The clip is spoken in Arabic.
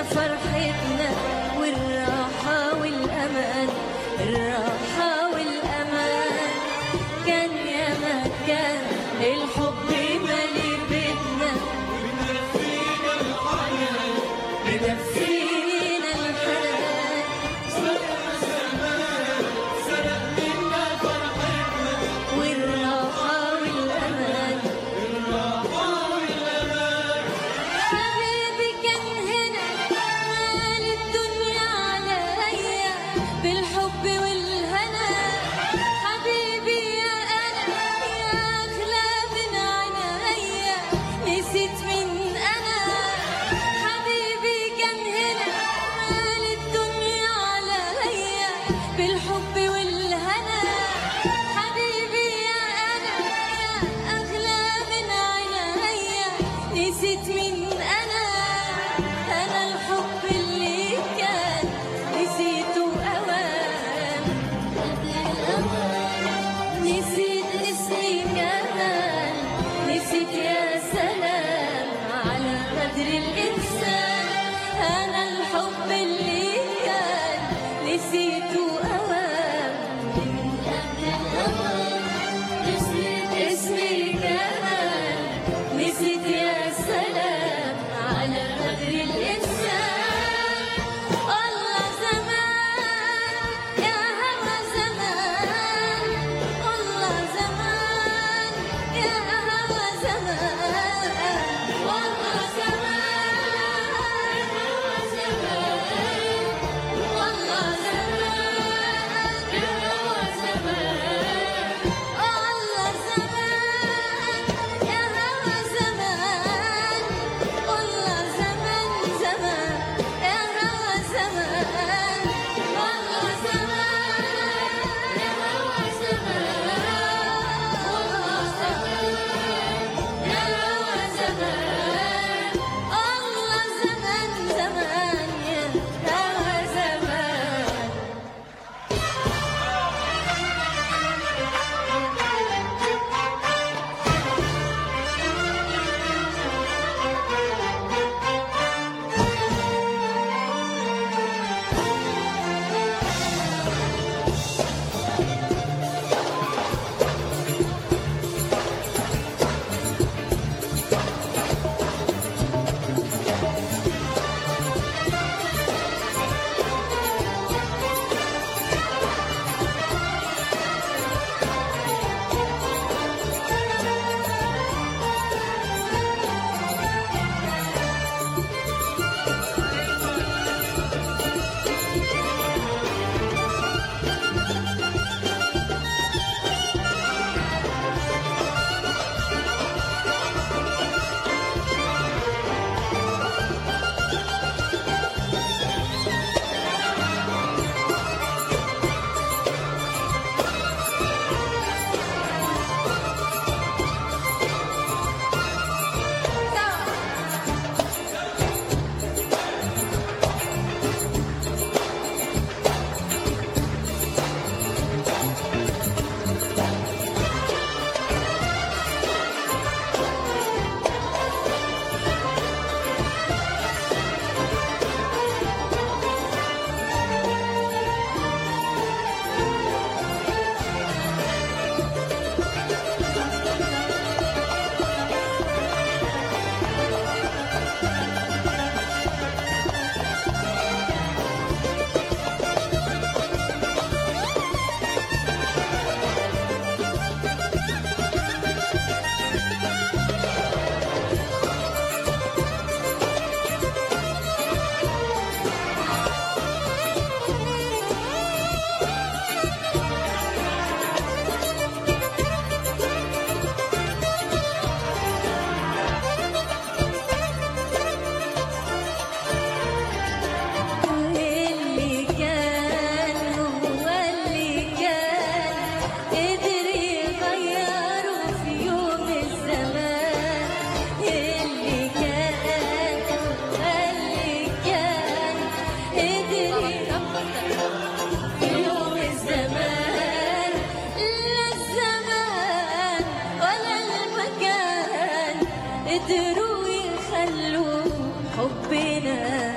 منا والقلب قدروا يخلوا حبنا